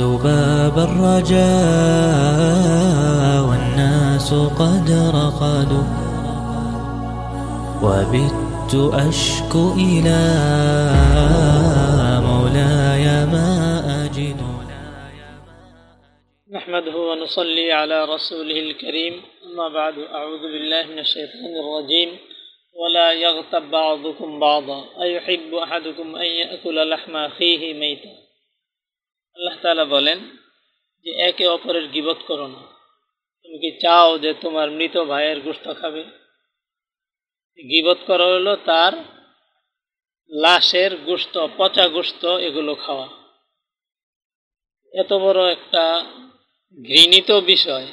باب الرجاء والناس قد رقدوا وبت أشكو إلى مولاي ما أجد. نحمده ونصلي على رسوله الكريم. أما بعد أعوذ بالله من الشيطان الرجيم. ولا يغتب بعضكم بعضا. أيحب أحدكم أن يأكل لحم أخيه ميتا. আল্লাহ তালা বলেন যে একে অপরের গিবত করো না। তুমি কি চাও যে তোমার মৃত ভাইয়ের গোস্ত খাবে? গিবত করা হলো তার লাশের গোস্ত পচা গোস্ত এগুলো খাওয়া। এত বড় একটা ঘৃণিত বিষয়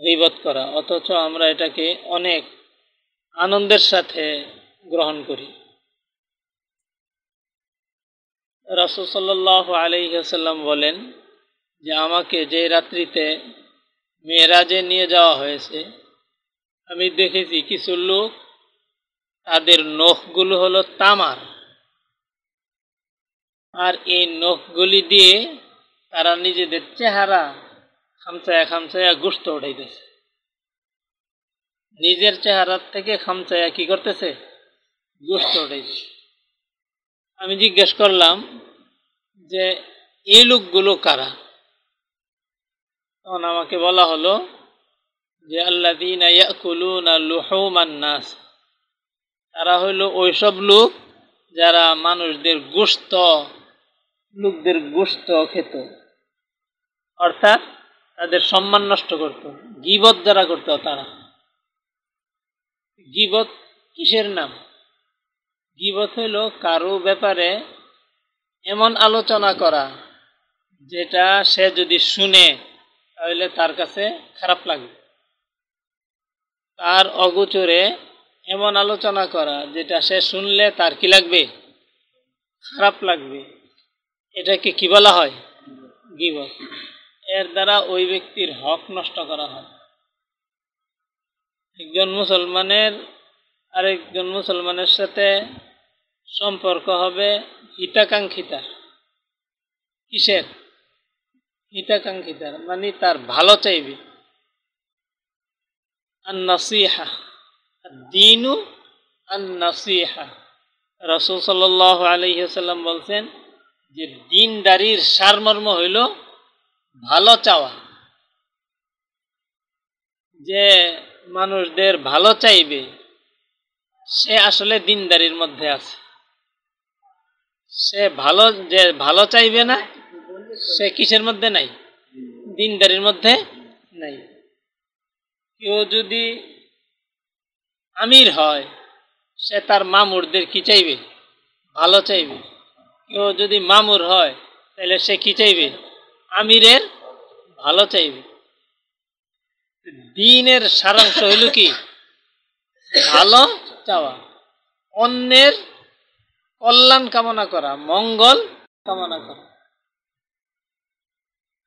গিবত করা, অথচ আমরা এটাকে অনেক আনন্দের সাথে গ্রহণ করি। রাসুল সাল্লাহ আলহিহাসাল্লাম বলেন যে আমাকে যে রাত্রিতে মেয়েরাজে নিয়ে যাওয়া হয়েছে, আমি দেখেছি কিছু লোক তাদের নখগুলো হলো তামার। আর এই নখগুলি দিয়ে তারা নিজেদের চেহারা খামচায়া খামচায়া গুস্ত উঠাইতেছে। নিজের চেহারার থেকে খামচায়া কি করতেছে? গুস্ত উঠাইছে আমি জিজ্ঞেস করলাম যে, এই লোকগুলো কারা? তখন আমাকে বলা হলো যে আল্লাহ দিন নাস। তারা হইল ওইসব লোক যারা মানুষদের গোস্ত লোকদের গোস্ত খেত। অর্থাৎ তাদের সম্মান নষ্ট করত, গিবত যারা করত তারা। গিবত কিসের নাম? গিবত হইল কারও ব্যাপারে এমন আলোচনা করা, যেটা সে যদি শুনে, তাহলে তার কাছে খারাপ লাগবে। তার অগোচরে এমন আলোচনা করা, যেটা সে শুনলে তার কি লাগবে? খারাপ লাগবে। এটাকে কি বলা হয়? গিবত। এর দ্বারা ওই ব্যক্তির হক নষ্ট করা হয়। একজন মুসলমানের আরেকজন মুসলমানের সাথে সম্পর্ক হবে হিতাকাঙ্ক্ষিতার কিসের? হিতাকাঙ্ক্ষিতার মানে তার ভালো চাইবে। আন্নাসিহা দিনু আন্নাসিহা। রসুল সাল আলহিহাল্লাম বলছেন যে দিনদারির সারমর্ম হইল ভালো চাওয়া। যে মানুষদের ভালো চাইবে সে আসলে দিনদারির মধ্যে আছে। সে ভালো যে ভালো চাইবে না, সে কিসের মধ্যে নাই? দিনদারির মধ্যে নাই। কেউ যদি আমির হয়, সে তার মামুরদের কি চাইবে? ভালো চাইবে। কেউ যদি মামুর হয়, তাহলে সে কি চাইবে? আমিরের ভালো চাইবে। দিনের সারাংশ হইল কি? ভালো চাওয়া। অন্যের কল্যাণ কামনা করা, মঙ্গল কামনা করা।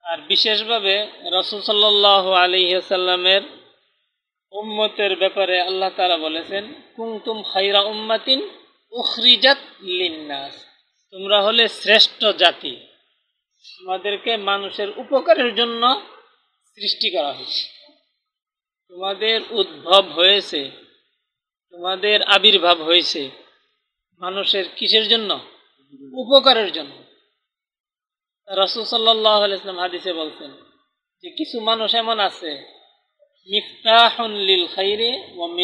আর বিশেষভাবে রসুল সাল্লাহ আলিহাসাল্লামের উম্মতের ব্যাপারে আল্লাহ তালা বলেছেন কুমতুম খাইরা উম্মাতিন উখরিজাত লিন্নাস। তোমরা হলে শ্রেষ্ঠ জাতি। তোমাদেরকে মানুষের উপকারের জন্য সৃষ্টি করা হয়েছে। তোমাদের উদ্ভব হয়েছে। তোমাদের আবির্ভাব হয়েছে মানুষের কিসের জন্য? উপকারের জন্য। রসুল সাল্লাহ আলাইসলাম হাদিসে বলছেন যে কিছু মানুষ এমন আছে ও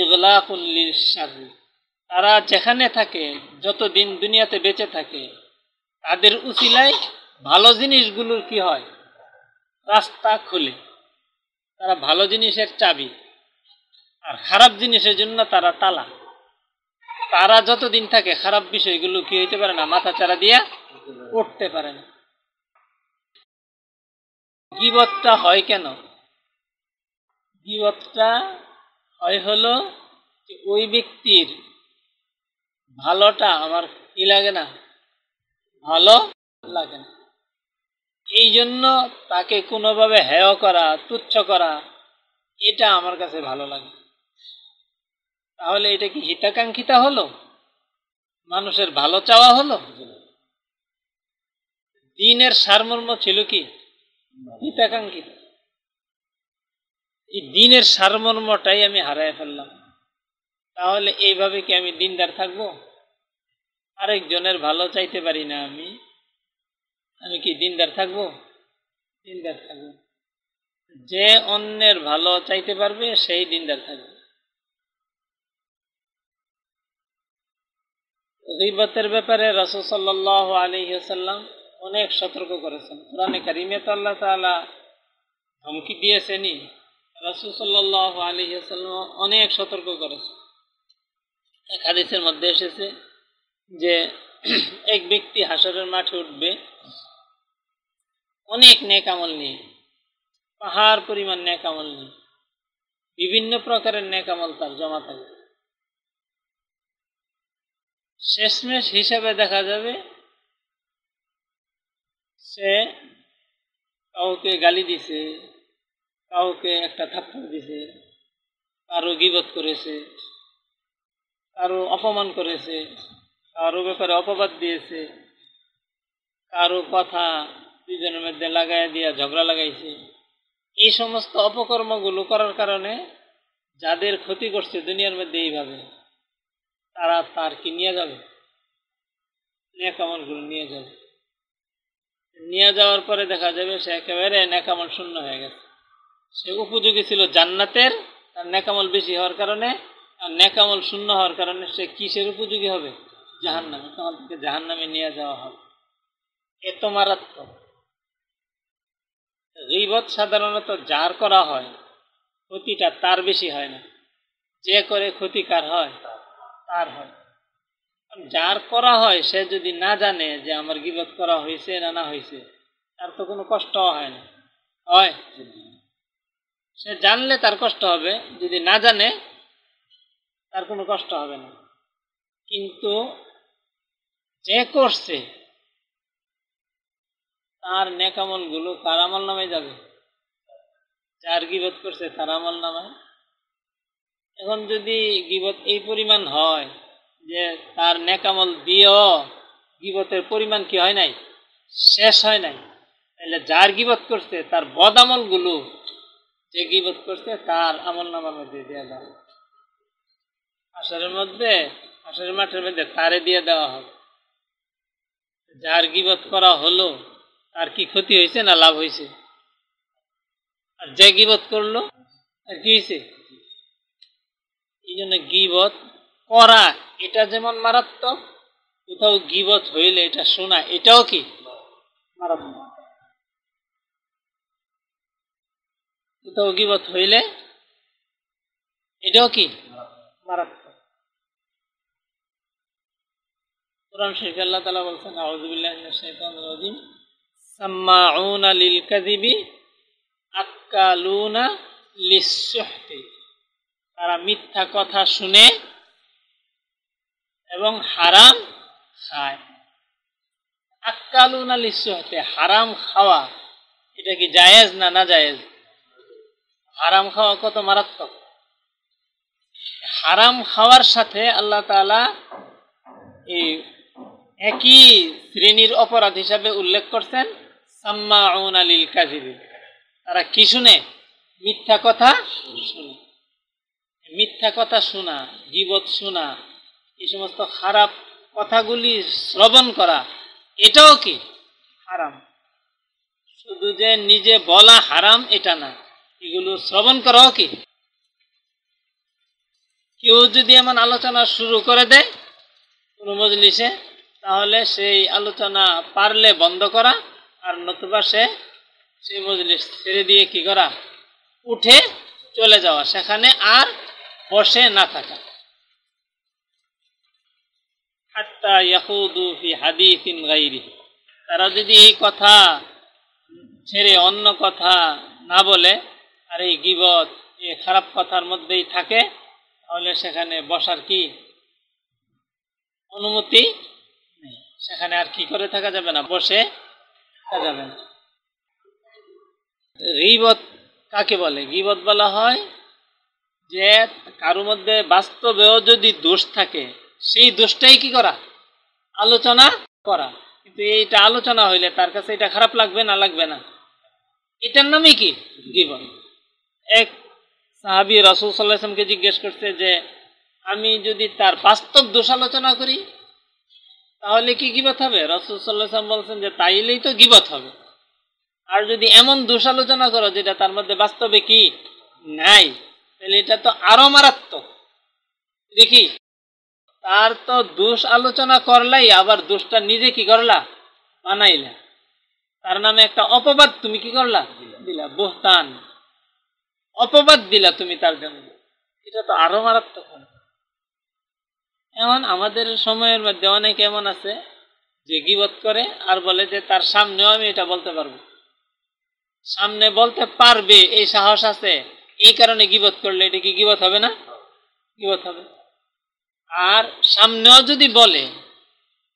তারা যেখানে থাকে, যতদিন দুনিয়াতে বেঁচে থাকে, তাদের উচিলায় ভালো জিনিসগুলোর কি হয়? রাস্তা খুলে। তারা ভালো জিনিসের চাবি। আর খারাপ জিনিসের জন্য তারা তালা। তারা যতদিন থাকে খারাপ বিষয়গুলো কি হইতে পারে না, মাথা চারা দিয়া উঠতে পারে না। গিবতটা হয় কেন? গিবতটা হয় হলো যে ওই ব্যক্তির ভালোটা আমার কি লাগে না? ভালো লাগে না। এই জন্য তাকে কোনোভাবে হেয় করা, তুচ্ছ করা, এটা আমার কাছে ভালো লাগে। তাহলে এটা কি হিতাকাঙ্ক্ষিতা হলো? মানুষের ভালো চাওয়া হলো? দিনের সারমর্ম ছিল কি? হিতাকাঙ্ক্ষিত। এই দিনের সারমর্মটাই আমি হারায় ফেললাম। তাহলে এইভাবে কি আমি দিনদার থাকব? আরেকজনের ভালো চাইতে পারি না আমি। আমি কি দিনদার থাকব? দিনদার থাকব। যে অন্যের ভালো চাইতে পারবে, সেই দিনদার থাকবে। গিবতের ব্যাপারে রসুল সাল্লাহ আলহিহাল্লাম অনেক সতর্ক করেছেন। কোরআনে কারিমে তো আল্লাহ তালা ধমকি দিয়েছেনি রসুল সাল্লাহ আলহিহাল্লাম অনেক সতর্ক করেছেন। এক হাদিসের মধ্যে এসেছে যে এক ব্যক্তি হাসরের মাঠে উঠবে, অনেক নেক আমল নিয়ে, পাহাড় পরিমাণ নেক আমল নিয়ে, বিভিন্ন প্রকারের নেক আমল তার জমা থাকবে। শেষমেশ হিসাবে দেখা যাবে সে কাউকে গালি দিছে, কাউকে একটা থাপ্পড় দিছে, কারও গিবত করেছে, কারও অপমান করেছে, কারও ব্যাপারে অপবাদ দিয়েছে, কারও কথা দুজনের মধ্যে লাগাই দিয়া ঝগড়া লাগাইছে। এই সমস্ত অপকর্মগুলো করার কারণে যাদের ক্ষতি করছে দুনিয়ার মধ্যে এইভাবে। তারা তার কি নিয়ে যাবে। নেকামলগুলো নিয়ে যাবে। নিয়ে যাওয়ার পরে দেখা যাবে সে একেবারে নেকামল শূন্য হয়ে গেছে। সে উপযোগী ছিল জান্নাতের আর নেকামল বেশি হওয়ার কারণে আর নেকামল শূন্য হওয়ার কারণে সে কিসের উপযোগী হবে? জাহান নামে তখন থেকে জাহান নামে নিয়ে যাওয়া হবে। এত মারাত্মক। রিবত সাধারণত যার করা হয়, ক্ষতিটা তার বেশি হয় না। যে করে ক্ষতিকার হয় তার হয়। যার করা হয়, সে যদি না জানে যে আমার গিবত করা হয়েছে না না হয়েছে তার তো কোনো কষ্ট হয় না। হয়। সে জানলে তার কষ্ট হবে, যদি না জানে, তার কোনো কষ্ট হবে না। কিন্তু যে করছে, তার নেকামলগুলো কার আমল নামে যাবে? যার গিবত করছে, তার আমল নামে? এখন যদি গিবত এই পরিমাণ হয় যে তার নেকামল দিয়েও গিবতের পরিমাণ কি হয় নাই? শেষ হয় নাই। তাহলে যার গিবত করছে, তার বদ আমলগুলো যে গিবত করছে, তার আমল নামার মধ্যে দিয়ে দেওয়া আসরের মধ্যে, আসরের মাঠের মধ্যে তারে দিয়ে দেওয়া হবে। যার গিবত করা হলো, তার কি ক্ষতি হয়েছে না লাভ হয়েছে? আর যে গিবত করল আর কি হয়েছে? এই জন্য গিবত করা, এটা যেমন মারাত্মক, কোথাও গিবত হইলে এটা শোনা, এটাও কি? মারাত্মক। কোথাও গিবত হইলে এটাও কি? মারাত্মক। কোরআন শরীফ আল্লাহ তালা বলছেন আউযুবিল্লাহি মিনাশ শাইতানির রাজিম। সাম্মাউনা লিল কাযিবি, আক্কালুনা লিসসুহতি। তারা মিথ্যা কথা শুনে এবং হারাম খায়। আক্কালুনা লিসসুহতি হারাম খাওয়া, এটা কি জায়েজ না না জায়েজ? হারাম খাওয়া কত মারাত্মক? হারাম খাওয়ার সাথে আল্লাহ তাআলা এই একই শ্রেণির অপরাধ হিসাবে উল্লেখ করছেন, সাম্মাউন আলিল কাজিবি তারা কি শুনে? মিথ্যা কথা শুনে। মিথ্যা কথা শোনা জীবত শোনা, এই সমস্ত খারাপ কথাগুলি শ্রবণ করা, এটাও কি? হারাম। শুধু যে নিজে বলা হারাম, এটা না। এগুলো শ্রবণ করাও কি? কেউ যদি এমন আলোচনা শুরু করে দেয় কোনো মজলিসে, তাহলে সেই আলোচনা পারলে বন্ধ করা আর নতুবা সে সেই মজলিস ছেড়ে দিয়ে কি করা? উঠে চলে যাওয়া। সেখানে আর বসে না থাকা। গাইরি তারা যদি এই কথা ছেড়ে অন্য কথা না বলে, আর এই গিবত, এই খারাপ কথার মধ্যেই থাকে, তাহলে সেখানে বসার কি অনুমতি নেই। সেখানে আর কি করে থাকা যাবে না, বসে থাকা যাবে না। গিবত কাকে বলে? গিবত বলা হয় যে কারও মধ্যে বাস্তবেও যদি দোষ থাকে, সেই দোষটাই কি করা? আলোচনা করা। কিন্তু এইটা আলোচনা হইলে তার কাছে এটা খারাপ লাগবে না লাগবে না। এটার নামে কি? গিবত এক সাহাবি রসুল সাল্লাহামকে জিজ্ঞেস করছে যে, আমি যদি তার বাস্তব দোষ আলোচনা করি, তাহলে কি গিবত হবে? রসুল সাল্লাহাম বলছেন যে, তাইলেই তো গিবত হবে। আর যদি এমন দোষ আলোচনা করো, যেটা তার মধ্যে বাস্তবে কি? নাই। তাহলে এটা তো আরও মারাত্মক। দেখি তার তো দোষ আলোচনা করলাই আবার দোষটা নিজে কি করলা? বানাইলা। তার নামে একটা অপবাদ তুমি কি করলা? দিলা। বহতান। অপবাদ দিলা তুমি তার জন্য। এটা তো আরও মারাত্মক এমন আমাদের সময়ের মধ্যে অনেক এমন আছে যে গিবত করে আর বলে যে তার সামনেও আমি এটা বলতে পারব। সামনে বলতে পারবে এই সাহস আছে। এই কারণে গিবত করলে এটা কি গিবত হবে না? গিবত হবে। আর সামনেও যদি বলে,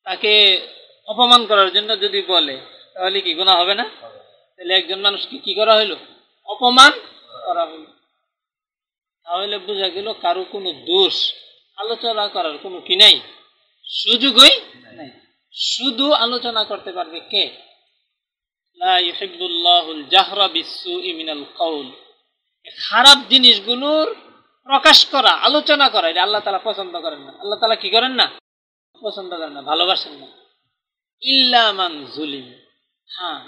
তাকে অপমান করার জন্য যদি বলে, তাহলে কি গোনা হবে না? তাহলে একজন মানুষকে কি করা হইল? অপমান করা হইল। তাহলে বোঝা গেল কারও কোনো দোষ, আলোচনা করার কোনো কি নাই? সুযোগই নাই। শুধু আলোচনা করতে পারবে কে? খারাপ জিনিসগুলোর প্রকাশ করা, আলোচনা করা, এটা আল্লাহ তালা পছন্দ করেন না। আল্লাহ তালা কি করেন না? পছন্দ করেন না, ভালোবাসেন না। ইল্লামান জুলিম। হ্যাঁ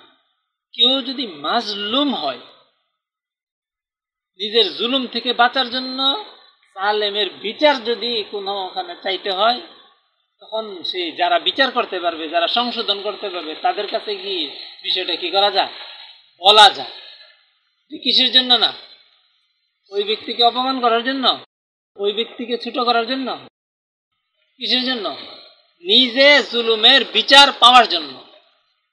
কেউ যদি মাজলুম হয়, নিজের জুলুম থেকে বাঁচার জন্য সালেমের বিচার যদি কোনো ওখানে চাইতে হয়, তখন সে যারা বিচার করতে পারবে, যারা সংশোধন করতে পারবে, তাদের কাছে কি বিষয়টা কি করা যায়? বলা যায়। কিসের জন্য না? ওই ব্যক্তিকে অপমান করার জন্য? ওই ব্যক্তিকে ছোট করার জন্য? কিসের জন্য? নিজে জুলুমের বিচার পাওয়ার জন্য।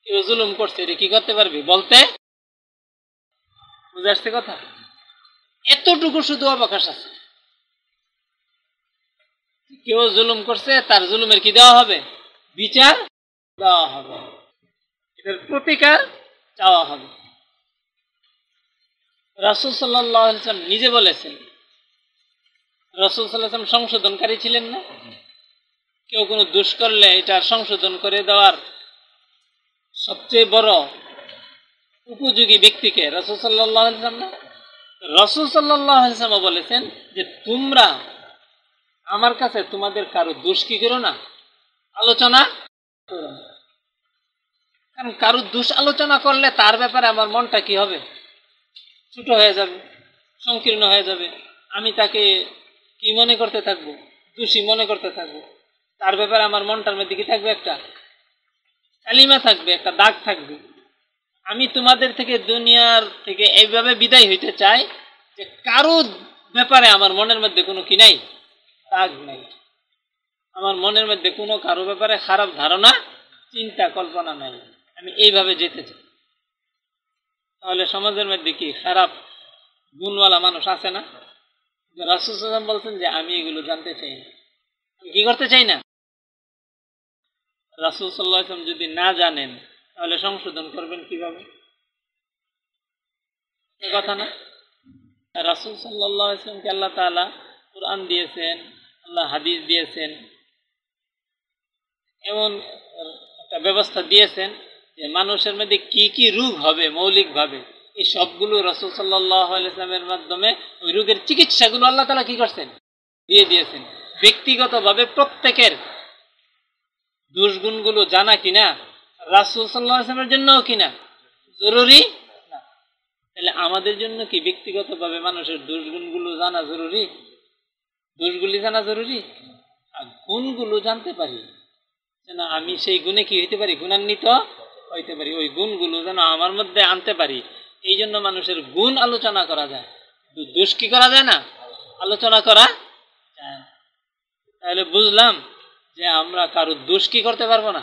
কেউ জুলুম করছে, এটা কি করতে পারবি? বলতে? বুঝে আসছে কথা? এতটুকু শুধু অবকাশ আছে। কেউ জুলুম করছে, তার জুলুমের কি দেওয়া হবে? বিচার দেওয়া হবে। এটার প্রতিকার চাওয়া হবে। রাসুল সাল্লাম নিজে বলেছেন। রসুল সাল্লাম সংশোধনকারী ছিলেন না? কেউ কোনো দুষ করলে এটা সংশোধন করে দেওয়ার সবচেয়ে বড় উপযোগী ব্যক্তিকে রসুল সাল্লাম না? রসুল সাল্লাম বলেছেন যে তোমরা আমার কাছে তোমাদের কারও দোষ কি করো না? আলোচনা করো কারণ কারও দোষ আলোচনা করলে তার ব্যাপারে আমার মনটা কি হবে? ছোট হয়ে যাবে, সংকীর্ণ হয়ে যাবে। আমি তাকে কি মনে করতে থাকব? দোষী মনে করতে থাকব। তার ব্যাপারে আমার মনটার মধ্যে কি থাকবে একটা? কালিমা থাকবে, একটা দাগ থাকবে। আমি তোমাদের থেকে, দুনিয়ার থেকে এইভাবে বিদায় হইতে চাই যে কারও ব্যাপারে আমার মনের মধ্যে কোনো কি নাই? দাগ নাই। আমার মনের মধ্যে কোনো কারও ব্যাপারে খারাপ ধারণা, চিন্তা, কল্পনা নাই। আমি এইভাবে যেতে চাই। তাহলে সমাজের মধ্যে কি খারাপ গুণওয়ালা মানুষ আছে না? রাসুসাম বলছেন যে আমি এগুলো জানতে চাই না। কি করতে চাই না? রাসুল সাল্লাহাম যদি না জানেন, তাহলে সংশোধন করবেন কীভাবে? কথা না? রাসুল সাল্লাহ আল্লাহ তালা কোরআন দিয়েছেন, আল্লাহ হাদিস দিয়েছেন, এমন একটা ব্যবস্থা দিয়েছেন মানুষের মধ্যে কি কি রোগ হবে, মৌলিকভাবে, এই সবগুলো রসুল সাল্লাহ ইসলামের মাধ্যমে ওই রোগের চিকিৎসাগুলো আল্লাহ তালা কি করছেন? দিয়ে দিয়েছেন। ব্যক্তিগতভাবে প্রত্যেকের দুষ্গুণগুলো জানা কিনা, রাসুল সাল্লাহ জন্যও কিনা, জরুরি না। তাহলে আমাদের জন্য কি ব্যক্তিগতভাবে মানুষের দুষ্গুণগুলো জানা জরুরি? দোষগুলি জানা জরুরি? আর গুণগুলো জানতে পারি। যেন আমি সেই গুণে কি হইতে পারি? গুণান্বিত হইতে পারি, ওই গুণগুলো যেন আমার মধ্যে আনতে পারি এই জন্য মানুষের গুণ আলোচনা করা যায়। দোষ কি করা যায় না? আলোচনা করা তাহলে বুঝলাম যে আমরা কারও দোষ কি করতে পারব না?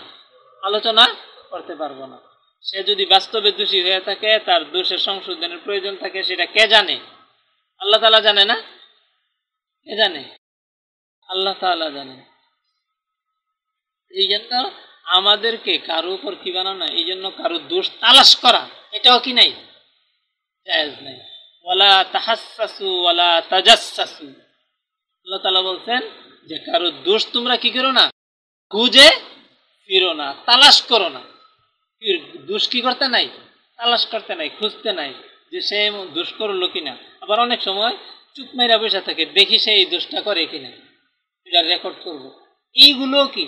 আলোচনা করতে পারব না। সে যদি বাস্তবে দোষী হয়ে থাকে, তার দোষের সংশোধনের প্রয়োজন থাকে, সেটা কে জানে? আল্লাহ তালা জানে না? কে জানে? আল্লাহ তালা জানে। এই জন্য আমাদেরকে কারও উপর কি বানানো এই জন্য কারও দোষ তালাশ করা। এটাও কি নাই? নাই। ওয়ালা তাহাসু ওয়ালা তাজাসু আল্লাহ তালা বলছেন যে, কারও দোষ তোমরা কি করো না? খুঁজে ফিরো না, তালাশ করো না। দুষ কি করতে নাই? তালাশ করতে নাই, খুঁজতে নাই যে সে দুষ করল কিনা। আবার অনেক সময় চুপ মেরা বসে থাকে, দেখি সে এই দোষটা করে কিনা। এটা রেকর্ড করব। এইগুলো কি?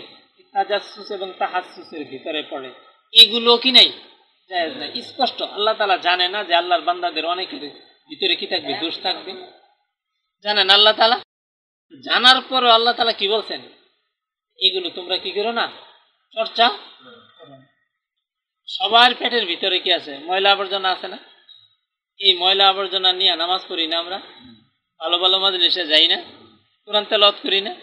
তাজাসুস এবং তাহাসুসের ভিতরে পড়ে। এগুলো কি নাই? জায়েজ স্পষ্ট। আল্লাহ তালা জানে না যে আল্লাহর বান্দাদের অনেকের ভিতরে কি থাকবে, দোষ থাকবে। জানেন আল্লাহ তালা জানার পরও আল্লাহ তালা কি বলছেন? এগুলো তোমরা কি করো না? চর্চা? সবার পেটের ভিতরে কি আছে? ময়লা আবর্জনা আছে না? এই ময়লা আবর্জনা নিয়ে নামাজ পড়ি না আমরা? ভালো ভালো মাজলিসে যাই না? কোরআন তেলাওয়াত করি না?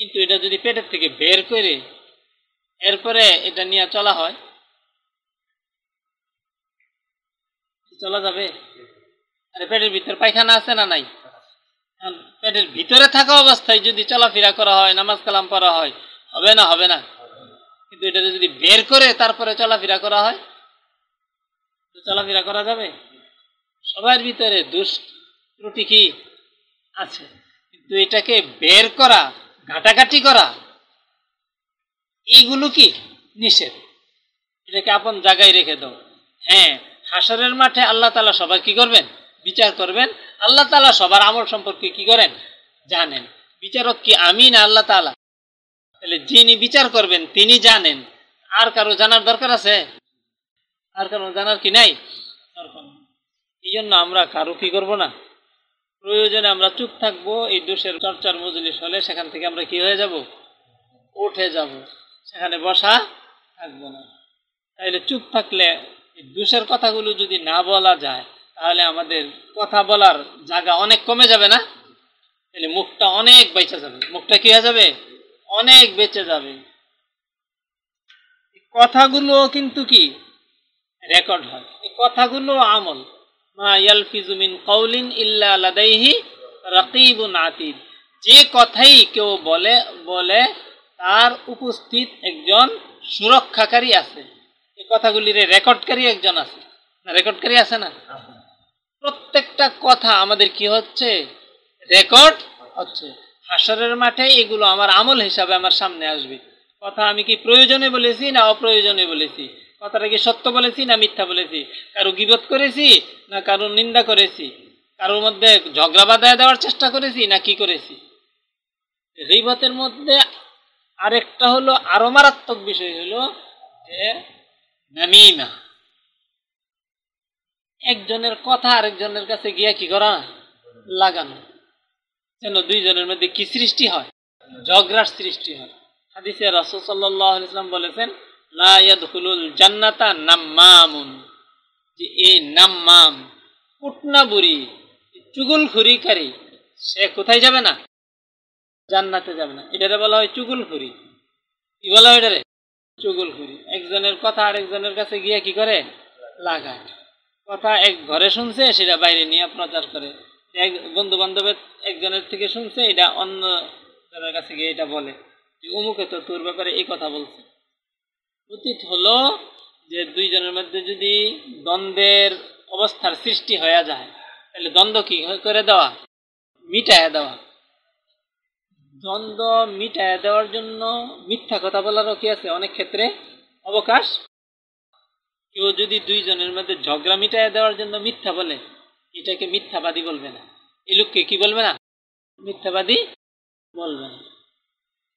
কিন্তু এটা যদি পেটের থেকে বের করে এরপরে এটা নিয়ে চলা হয়, চলা যাবে? আরে পেটের ভিতর পায়খানা আছে না নাই? পেটের ভিতরে থাকা অবস্থায় যদি চলাফেরা করা হয়, নামাজ কালাম পড়া হয়, হবে না হবে না? কিন্তু এটা যদি বের করে তারপরে চলাফেরা করা হয় চলাফেরা করা যাবে? সবার ভিতরে দুষ ত্রুটি কি? আছে। কিন্তু এটাকে বের করা ঘাটাঘাটি করা, এইগুলো কি? নিষেধ। এটাকে আপন জায়গায় রেখে দাও। হ্যাঁ হাসরের মাঠে আল্লাহ তালা সবার কি করবেন? বিচার করবেন। আল্লাহ তালা সবার আমল সম্পর্কে কি করেন? জানেন। বিচারক কি আমি না আল্লাহ তালা তাহলে যিনি বিচার করবেন, তিনি জানেন। আর কারও জানার দরকার আছে? আর কারও জানার কি নাই? এই জন্য আমরা কারও কি করব না? প্রয়োজনে আমরা চুপ থাকব, এই দোষের চর্চার মজলিস হলে সেখান থেকে আমরা কি হয়ে যাব? উঠে যাব। সেখানে বসা থাকব না। তাইলে চুপ থাকলে এই দোষের কথাগুলো যদি না বলা যায়, তাহলে আমাদের কথা বলার জায়গা অনেক কমে যাবে না? তাহলে মুখটা অনেক বেঁচে যাবে। মুখটা কি হয়ে যাবে? অনেক বেঁচে যাবে। কথাগুলো কিন্তু কি? রেকর্ড হয়। এই কথাগুলো আমল। আতিদ। যে কথাই কেউ বলে বলে, তার উপস্থিত একজন সুরক্ষাকারী আছে। এই কথাগুলির রেকর্ডকারী একজন আছে। না, রেকর্ডকারী আছে না? প্রত্যেকটা কথা আমাদের কি হচ্ছে? রেকর্ড হচ্ছে। হাসরের মাঠে এগুলো আমার আমল হিসাবে আমার সামনে আসবে। কথা আমি কি প্রয়োজনে বলেছি না অপ্রয়োজনে বলেছি? কথাটা কি সত্য বলেছি না মিথ্যা বলেছি? কারও গিবত করেছি না কারও নিন্দা করেছি? কারোর মধ্যে ঝগড়া বাধায় দেওয়ার চেষ্টা করেছি না কি করেছি? রিবতের মধ্যে আরেকটা হলো আরও মারাত্মক বিষয় হলো যে, নামিমা। একজনের কথা আরেকজনের কাছে গিয়া কি করা? লাগানো। যেন দুইজনের মধ্যে কি সৃষ্টি হয়? ঝগড়ার সৃষ্টি হয়। হাদিসে রাসূল সাল্লাল্লাহু আলাইহি ওয়াসাল্লাম বলেছেন লা ইয়াদখুলুল জান্নাতা নাম্মামুন। যে এই নাম্মাম কুটনা বুড়ি চুগুলখুরিকারী সে কোথায় যাবে না? জান্নাতে যাবে না। এটারে বলা হয় চুগুলখুরি কি বলা হয় এটারে? চুগুলখুরি একজনের কথা আরেকজনের কাছে গিয়ে কি করে? লাগায়। কথা এক ঘরে শুনছে, সেটা বাইরে নিয়ে প্রচার করে। এক বন্ধু বান্ধবের একজনের থেকে শুনছে, এটা অন্য জনের কাছে গিয়ে এটা বলে। যে অমুকে তো তোর ব্যাপারে এই কথা বলছে। উচিত হলো যে দুইজনের মধ্যে যদি দ্বন্দ্বের অবস্থার সৃষ্টি হয়ে যায়, তাহলে দ্বন্দ্ব কি করে দেওয়া? মিটায় দেওয়া। দ্বন্দ্ব মিটায় দেওয়ার জন্য মিথ্যা কথা বলারও কি আছে? অনেক ক্ষেত্রে অবকাশ। কেউ যদি দুইজনের মধ্যে ঝগড়া মিটায় দেওয়ার জন্য মিথ্যা বলে, এটাকে মিথ্যাবাদী বলবে না। এই লোককে কি বলবে না? মিথ্যাবাদী বলবে না।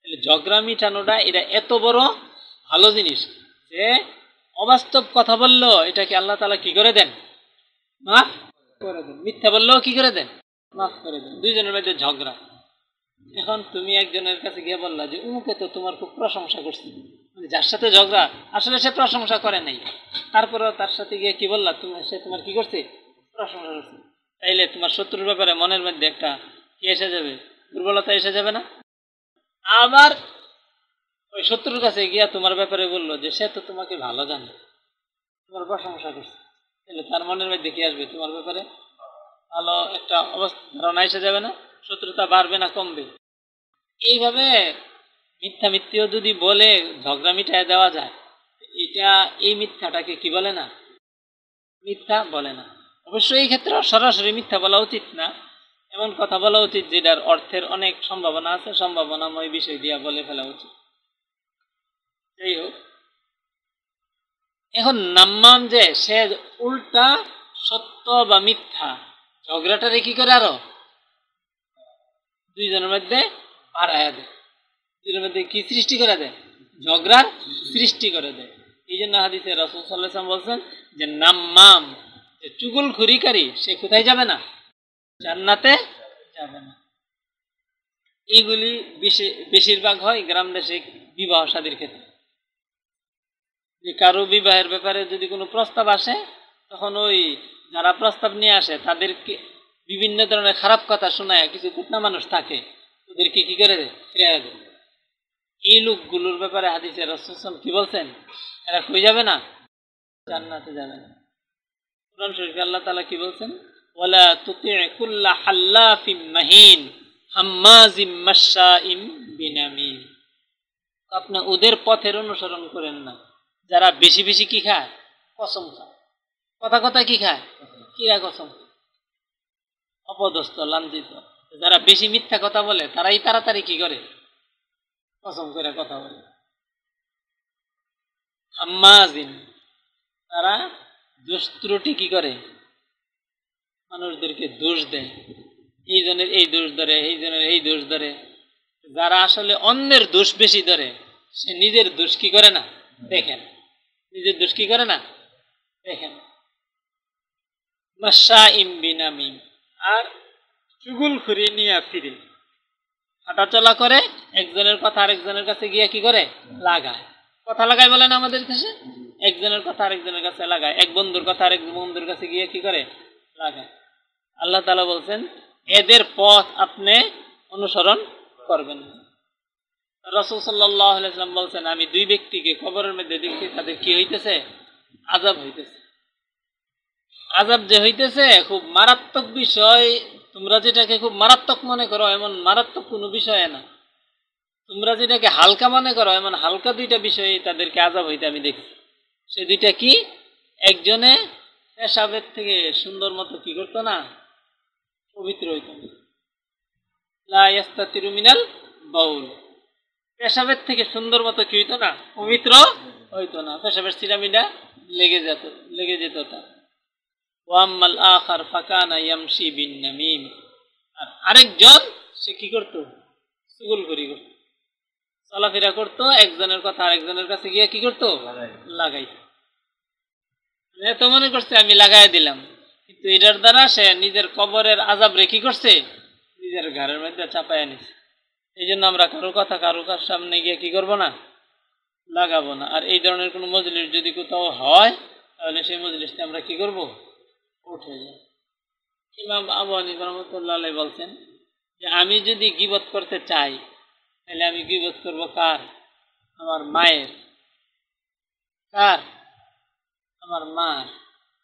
তাহলে ঝগড়া মিটানোটা এটা এত বড় ভালো জিনিস। যে অবাস্তব কথা বলল, এটাকে আল্লাহ তালা কি করে দেন? মাফ করে দেন। মিথ্যা বললেও কি করে দেন? মাফ করে দেন। দুইজনের মধ্যে ঝগড়া। এখন তুমি একজনের কাছে গিয়ে বললা যে, উমুকে তো তোমার খুব প্রশংসা করছি। যার সাথে ঝগড়া, আসলে সে প্রশংসা করে নাই। তারপরেও তার সাথে গিয়ে কি বললা? তুমি, সে তোমার কি করছে? প্রশংসা করছে। তাইলে তোমার শত্রুর ব্যাপারে মনের মধ্যে একটা কি এসে যাবে? দুর্বলতা এসে যাবে না? আবার ওই শত্রুর কাছে গিয়া তোমার ব্যাপারে বলল যে, সে তো তোমাকে ভালো জানে। তোমার প্রশংসা করছে। তাহলে তার মনের মধ্যে কি আসবে তোমার ব্যাপারে? ভালো একটা অবস্থা, ধারণা এসে যাবে না? শত্রুতা বাড়বে না, কমবে? এইভাবে মিথ্যা মিথ্যেও যদি বলে, ঝগড়া মিঠায় দেওয়া যায়, এটা এই মিথ্যাটাকে কি বলে না? মিথ্যা বলে না। অবশ্যই এই ক্ষেত্রে সরাসরি মিথ্যা বলা উচিত না। এমন কথা বলা উচিত যেটার অর্থের অনেক সম্ভাবনা আছে। সম্ভাবনাময় বিষয় দিয়া বলে ফেলা উচিত। যাই হোক, এখন নাম্মাম যে সে উল্টা সত্য বা মিথ্যা ঝগড়াটারে কি করে আরও? দুইজনের মধ্যে বাড়াইয়া দেয়। দুইজনের মধ্যে কি সৃষ্টি করে দেয়? ঝগড়ার সৃষ্টি করে দেয়। এই জন্য হাদিসে রসুল সাল্লাম বলছেন যে নাম্মাম যে চুগুল খুরিকারী সে কোথায় যাবে না? জান্নাতে যাবে না। এইগুলি বেশি- বেশিরভাগ হয় গ্রাম দেশে বিবাহ শাদীর ক্ষেত্রে। যে কারও বিবাহের ব্যাপারে যদি কোনো প্রস্তাব আসে, তখন ওই যারা প্রস্তাব নিয়ে আসে, তাদেরকে বিভিন্ন ধরনের খারাপ কথা শোনায়, কিছু কুটনা মানুষ থাকে, ওদেরকে কি করে ফিরিয়ে দেয় এই লোকগুলোর ব্যাপারে হাদিসে রসুল কি বলছেন? এরা কই যাবে না? জান্নাতে যাবে না। কোরআন শরীফে আল্লাহ তালা কি বলছেন? ওয়ালা তুতি কুল্লা হাল্লাফিম মাহিন, হাম্মাজিম মাশাইম বিনামিন। আপনি ওদের পথের অনুসরণ করেন না। যারা বেশি বেশি কি খায়? কসম খায়। কথা কথা কি খায়? কিরা কসম অপদস্থ, লাঞ্ছিত। যারা বেশি মিথ্যা কথা বলে, তারাই তাড়াতাড়ি কি করে? কসম করে কথা বলে। হাম্মাজিন, তারা দোষ ত্রুটি কি করে? মানুষদেরকে দোষ দেয়। এই জনের এই দোষ ধরে, এই জনের এই দোষ ধরে। যারা আসলে অন্যের দোষ বেশি ধরে, সে নিজের দোষ কি করে না? দেখেন নিজের দোষ কি করে না? বিনামিম। আর চুগুল খুরি নিয়ে ফিরে। হাঁটাচলা করে একজনের কথা আরেকজনের কাছে গিয়ে কি করে? লাগায়। কথা লাগায় বলেন আমাদের কাছে? একজনের কথা আরেকজনের কাছে লাগায়। এক বন্ধুর কথা আরেক বন্ধুর কাছে গিয়ে কি করে? লাগায়। আল্লাহ তালা বলছেন, এদের পথ আপনি অনুসরণ করবেন না। রসুল সাল্লাম বলছেন, আমি দুই ব্যক্তিকে খবরের মধ্যে দেখছি, তাদের কি হইতেছে? আজাব হইতেছে। আজাব যে হইতেছে, খুব মারাত্মক বিষয়। তোমরা যেটাকে খুব মারাত্মক মনে করো, এমন মারাত্মক কোনো বিষয় না। তোমরা যেটাকে হালকা মনে করো, এমন হালকা দুইটা বিষয়ে তাদেরকে আজাব হইতে আমি দেখছি। সে দুইটা কি? একজনে পেশাবের থেকে সুন্দর মতো কি করতো না? পবিত্র হইত না। তিরুমিনাল বাউল। পেশাবের থেকে সুন্দর মতো কি হইতো না? পবিত্র হইতো না। পেশাবের সিরামিটা লেগে যেত লেগে যেত তা। ওয়াম্মাল আখার ফাকানা ইয়ামশি বিন নামিম। আর আরেকজন সে কি করতো? সুগুল করি করত। চলাফেরা করতো একজনের কথা আরেকজনের কাছে গিয়ে কি করতো? লাগাই তো মনে করছে আমি লাগাই দিলাম। কিন্তু এটার দ্বারা সে নিজের কবরের আজাব রেখি করছে? নিজের ঘরের মধ্যে চাপায় নিছে। এই জন্য আমরা কারও কথা কারও কার সামনে গিয়ে কি করব না? লাগাবো না। আর এই ধরনের কোনো মজলিস যদি কোথাও হয়, তাহলে সেই মজলিসটা আমরা কি করব? উঠে যাই। ইমাম আবু হানিফ রহমতুল্লাহ বলছেন যে, আমি যদি গিবত করতে চাই, তাহলে আমি গিবত করব কার? আমার মায়ের। কার? আমার মা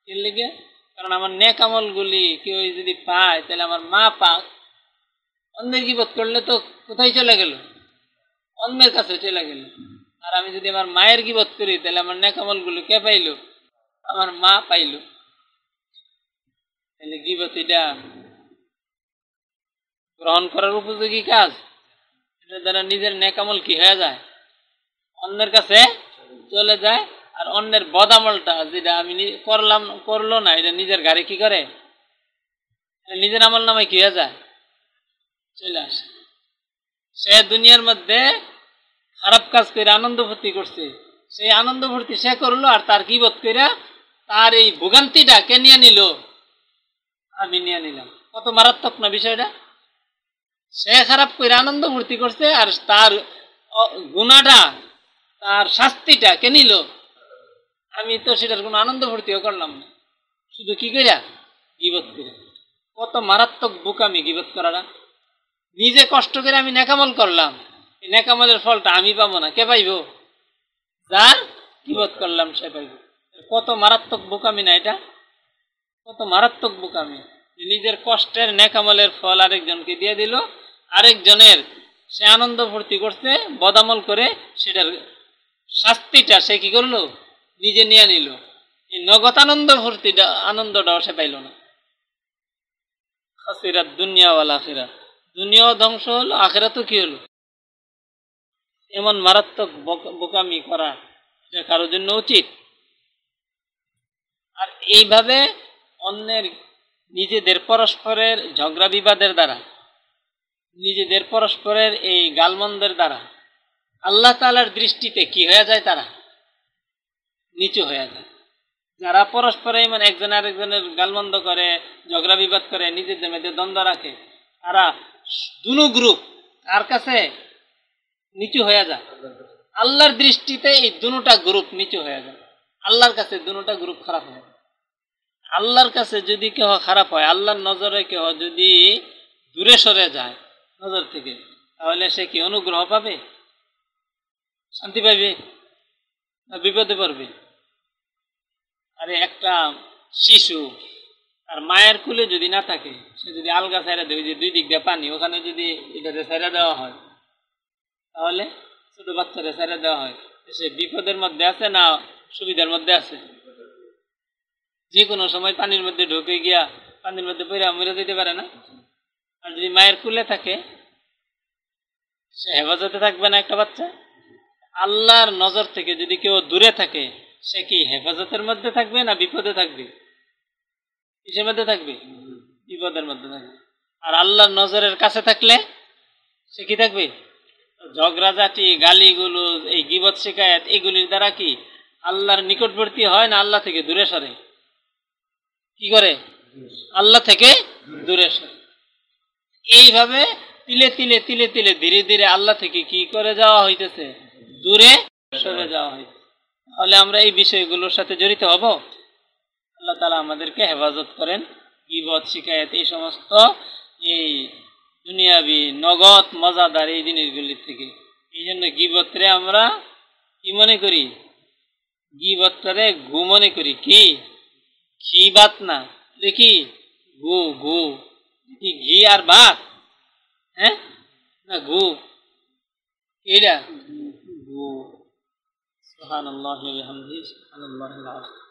এর লেগে, কারণ আমার নেক আমলগুলি কেউ যদি পায়, তাহলে আমার মা পাক। অন্যের গিবত করলে তো কোথায় চলে গেল? অন্যের কাছে চলে গেল। আর আমি যদি আমার মায়ের গিবত করি, তাহলে আমার আমলগুলো কে পাইল? আমার মা পাইল। তাহলে গিবত এটা গ্রহণ করার উপযোগী কাজ? এটা দ্বারা নিজের নেকামল কি হয়ে যায়? অন্যের কাছে চলে যায়, আর অন্যের বদামলটা যেটা আমি করলাম, করল না, এটা নিজের গাড়ি কি করে? নিজের আমল নামে কি হয়ে যায়? চলে আসে। সে দুনিয়ার মধ্যে খারাপ কাজ করে আনন্দ ভর্তি করছে। সেই আনন্দ ভর্তি সে করল আর তার কি বোধ করে তার এই ভোগান্তিটা কে নিয়ে নিল। আমি নিয়ে নিলাম। কত মারাত্মক না বিষয়টা? সে খারাপ করে আনন্দ ভর্তি করছে আর তার গুণাটা, তার শাস্তিটা কে নিল। আমি তো সেটার কোনো আনন্দ ভর্তিও করলাম না। শুধু কি কইরা? গিবত করে কত মারাত্মক বোকামি গিবত করাটা। নিজে কষ্ট করে আমি নেকামল করলাম। এই নেকামলের ফলটা আমি পাবো না। কে পাইব? যার গিবত করলাম সে পাইব। কত মারাত্মক বোকামি না এটা? কত মারাত্মক বোকামি। নিজের কষ্টের নেকামলের ফল আরেকজনকে দিয়ে দিল। আরেকজনের সে আনন্দ ভর্তি করছে, বদামল করে সেটার শাস্তিটা সে কি করল? নিজে নিয়ে নিল। এই নগদ আনন্দ ভর্তিটা আনন্দটাও সে পাইল না। খাসিরাত দুনিয়া ওয়াল আখিরা দুনিয়াও ধ্বংস হলো আখেরা তো কি হলো? এমন মারাত্মক বোক- বোকামি করা কারোর জন্য উচিত? আর এইভাবে অন্যের, নিজেদের পরস্পরের ঝগড়া বিবাদের দ্বারা, নিজেদের পরস্পরের এই গালমন্দের দ্বারা, আল্লাহ তালার দৃষ্টিতে কি হয়ে যায় তারা? নিচু হয়ে যায়। যারা পরস্পরে মানে একজন আরেকজনের গালমন্দ করে, ঝগড়া বিবাদ করে, নিজেদের মধ্যে দ্বন্দ্ব রাখে তারা দুনো গ্রুপ তার কাছে নিচু হয়ে যায়। আল্লাহর দৃষ্টিতে এই দুটা গ্রুপ নিচু হয়ে যায়। আল্লাহর কাছে দুটা গ্রুপ খারাপ হয়। আল্লাহর কাছে যদি কেহ খারাপ হয়, আল্লাহর নজরে কেহ যদি দূরে সরে যায় নজর থেকে, তাহলে সে কি অনুগ্রহ পাবে? শান্তি পাবে বিপদে পড়বে? আরে একটা শিশু আর মায়ের কুলে যদি না থাকে, সে যদি আলগা দেয়, ওই যে দুই দিক দিয়ে পানি, ওখানে যদি এটাতে ছাইরা দেওয়া হয়, তাহলে ছোট বাচ্চারে ছাইরা দেওয়া হয়। সে বিপদের মধ্যে আছে না সুবিধার মধ্যে আছে? যে কোনো সময় পানির মধ্যে ঢুকে গিয়া পানির মধ্যে পড়ে মরে যেতে পারে না? আর যদি মায়ের কুলে থাকে, সে হেফাজতে থাকবে না একটা বাচ্চা? আল্লাহর নজর থেকে যদি কেউ দূরে থাকে, সে কি হেফাজতের মধ্যে থাকবে না বিপদে থাকবে? কিসের মধ্যে থাকবে? বিপদের মধ্যে থাকবে। আর আল্লাহর নজরের কাছে থাকলে সে কি থাকবে? ঝগড়াঝাটি গালিগুলো এই গিবত শিকায়ত, এগুলির দ্বারা কি আল্লাহর নিকটবর্তী হয় না আল্লাহ থেকে দূরে সরে? কি করে? আল্লাহ থেকে দূরে সরে। এইভাবে তিলে তিলে তিলে তিলে ধীরে ধীরে আল্লাহ থেকে কি করে যাওয়া হইতেছে? দূরে সরে যাওয়া হইতেছে। তাহলে আমরা এই বিষয়গুলোর সাথে জড়িত হব? আল্লাহ তালা আমাদেরকে হেফাজত করেন। গিবত শিকায়ত এই সমস্ত এই দুনিয়াবি নগদ মজাদার এই জিনিসগুলির থেকে। এই জন্য গিবতরে আমরা কি মনে করি? গিবতরে গু মনে করি। কি? ঘি বাত না। দেখি গু গু কি ঘি আর ভাত হ্যাঁ? না গু এটা গু বিহামদিহি সুবহানাল্লাহিল আযীম।